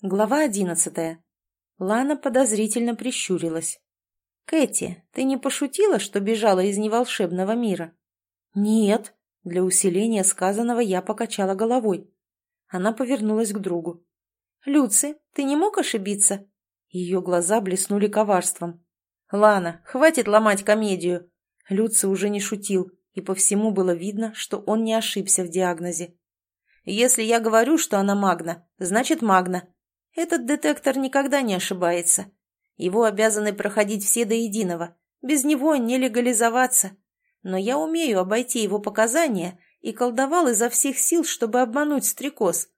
Глава одиннадцатая. Лана подозрительно прищурилась. «Кэти, ты не пошутила, что бежала из неволшебного мира?» «Нет», — для усиления сказанного я покачала головой. Она повернулась к другу. «Люци, ты не мог ошибиться?» Ее глаза блеснули коварством. «Лана, хватит ломать комедию!» Люци уже не шутил, и по всему было видно, что он не ошибся в диагнозе. «Если я говорю, что она магна, значит магна. Этот детектор никогда не ошибается. Его обязаны проходить все до единого. Без него не легализоваться. Но я умею обойти его показания и колдовал изо всех сил, чтобы обмануть стрекоз.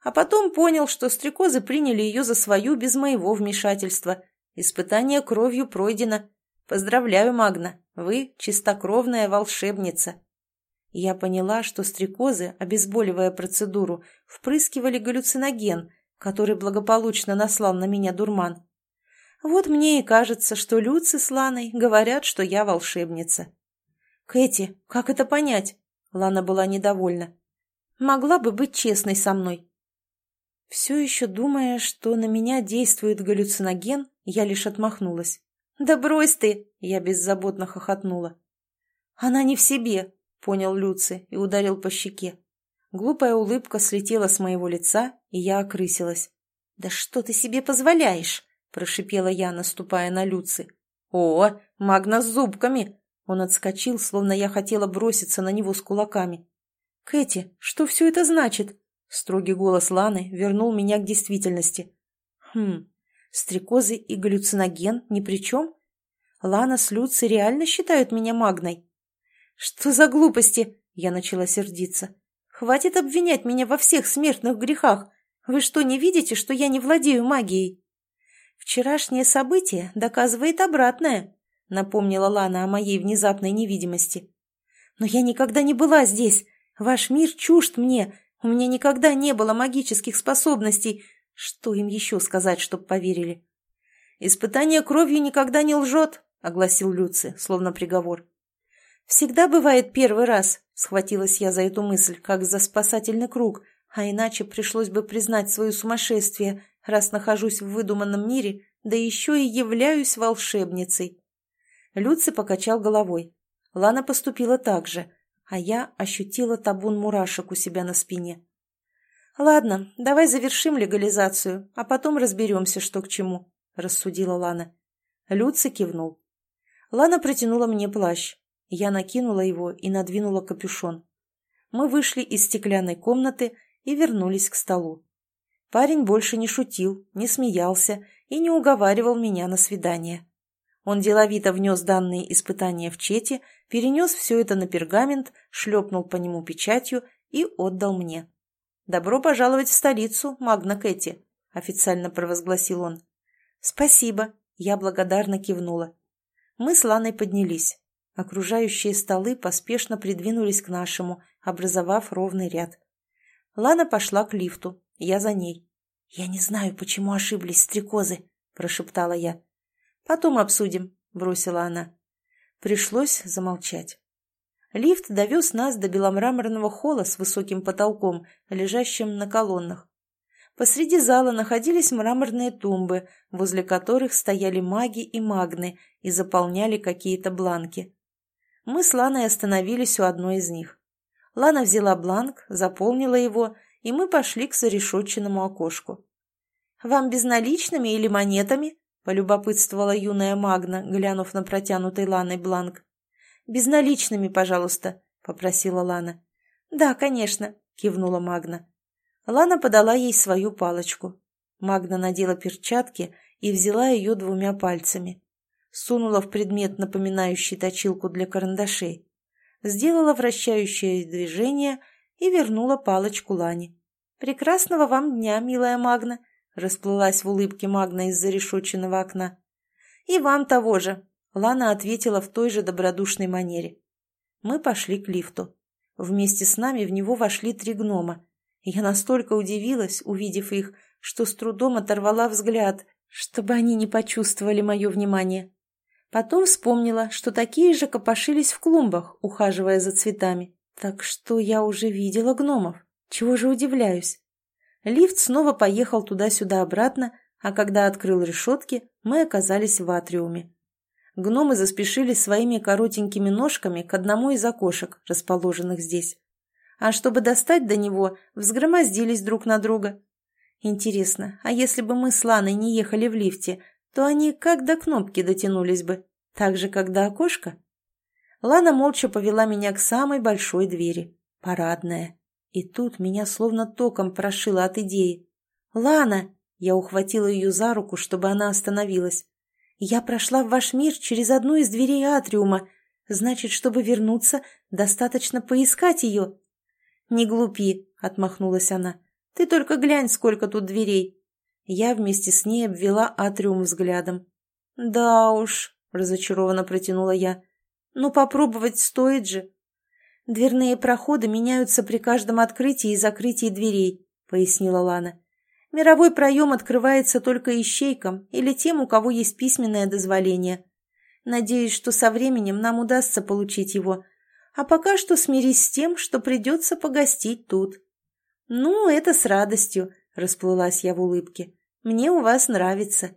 А потом понял, что стрекозы приняли ее за свою без моего вмешательства. Испытание кровью пройдено. Поздравляю, Магна, вы чистокровная волшебница. Я поняла, что стрекозы, обезболивая процедуру, впрыскивали галлюциноген – который благополучно наслал на меня дурман. Вот мне и кажется, что Люци с Ланой говорят, что я волшебница. «Кэти, как это понять?» Лана была недовольна. «Могла бы быть честной со мной». Все еще думая, что на меня действует галлюциноген, я лишь отмахнулась. «Да брось ты!» — я беззаботно хохотнула. «Она не в себе», — понял Люци и ударил по щеке. Глупая улыбка слетела с моего лица, и я окрысилась. «Да что ты себе позволяешь?» – прошипела я, наступая на Люци. «О, магна с зубками!» Он отскочил, словно я хотела броситься на него с кулаками. «Кэти, что все это значит?» Строгий голос Ланы вернул меня к действительности. «Хм, стрекозы и галлюциноген ни при чем? Лана с Люци реально считают меня магной?» «Что за глупости?» – я начала сердиться. Хватит обвинять меня во всех смертных грехах. Вы что, не видите, что я не владею магией? Вчерашнее событие доказывает обратное, напомнила Лана о моей внезапной невидимости. Но я никогда не была здесь. Ваш мир чужд мне. У меня никогда не было магических способностей. Что им еще сказать, чтоб поверили? Испытание кровью никогда не лжет, огласил Люци, словно приговор. Всегда бывает первый раз, Схватилась я за эту мысль, как за спасательный круг, а иначе пришлось бы признать свое сумасшествие, раз нахожусь в выдуманном мире, да еще и являюсь волшебницей. Люци покачал головой. Лана поступила так же, а я ощутила табун мурашек у себя на спине. «Ладно, давай завершим легализацию, а потом разберемся, что к чему», — рассудила Лана. Люци кивнул. Лана протянула мне плащ. Я накинула его и надвинула капюшон. Мы вышли из стеклянной комнаты и вернулись к столу. Парень больше не шутил, не смеялся и не уговаривал меня на свидание. Он деловито внес данные испытания в чете, перенес все это на пергамент, шлепнул по нему печатью и отдал мне. «Добро пожаловать в столицу, Магна Кэти», — официально провозгласил он. «Спасибо», — я благодарно кивнула. Мы с Ланой поднялись. Окружающие столы поспешно придвинулись к нашему, образовав ровный ряд. Лана пошла к лифту, я за ней. «Я не знаю, почему ошиблись стрекозы», – прошептала я. «Потом обсудим», – бросила она. Пришлось замолчать. Лифт довез нас до беломраморного холла с высоким потолком, лежащим на колоннах. Посреди зала находились мраморные тумбы, возле которых стояли маги и магны и заполняли какие-то бланки. Мы с Ланой остановились у одной из них. Лана взяла бланк, заполнила его, и мы пошли к зарешетченному окошку. «Вам безналичными или монетами?» — полюбопытствовала юная Магна, глянув на протянутый Ланой бланк. «Безналичными, пожалуйста», — попросила Лана. «Да, конечно», — кивнула Магна. Лана подала ей свою палочку. Магна надела перчатки и взяла ее двумя пальцами сунула в предмет, напоминающий точилку для карандашей, сделала вращающее движение и вернула палочку Лане. «Прекрасного вам дня, милая Магна!» — расплылась в улыбке Магна из-за решетченного окна. «И вам того же!» — Лана ответила в той же добродушной манере. Мы пошли к лифту. Вместе с нами в него вошли три гнома. Я настолько удивилась, увидев их, что с трудом оторвала взгляд, чтобы они не почувствовали мое внимание. Потом вспомнила, что такие же копошились в клумбах, ухаживая за цветами. Так что я уже видела гномов. Чего же удивляюсь? Лифт снова поехал туда-сюда обратно, а когда открыл решетки, мы оказались в атриуме. Гномы заспешили своими коротенькими ножками к одному из окошек, расположенных здесь. А чтобы достать до него, взгромоздились друг на друга. Интересно, а если бы мы с Ланой не ехали в лифте, то они как до кнопки дотянулись бы, так же, как до окошка? Лана молча повела меня к самой большой двери, парадная. И тут меня словно током прошило от идеи. «Лана!» — я ухватила ее за руку, чтобы она остановилась. «Я прошла в ваш мир через одну из дверей атриума. Значит, чтобы вернуться, достаточно поискать ее». «Не глупи», — отмахнулась она. «Ты только глянь, сколько тут дверей». Я вместе с ней обвела атриум взглядом. «Да уж», — разочарованно протянула я. «Ну, попробовать стоит же». «Дверные проходы меняются при каждом открытии и закрытии дверей», — пояснила Лана. «Мировой проем открывается только ищейкам или тем, у кого есть письменное дозволение. Надеюсь, что со временем нам удастся получить его. А пока что смирись с тем, что придется погостить тут». «Ну, это с радостью», — расплылась я в улыбке. «Мне у вас нравится».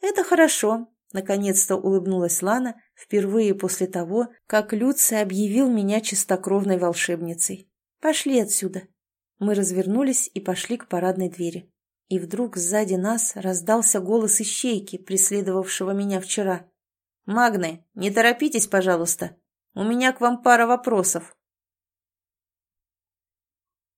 «Это хорошо», — наконец-то улыбнулась Лана, Впервые после того, как Люций объявил меня чистокровной волшебницей. «Пошли отсюда». Мы развернулись и пошли к парадной двери. И вдруг сзади нас раздался голос ищейки, преследовавшего меня вчера. «Магны, не торопитесь, пожалуйста. У меня к вам пара вопросов».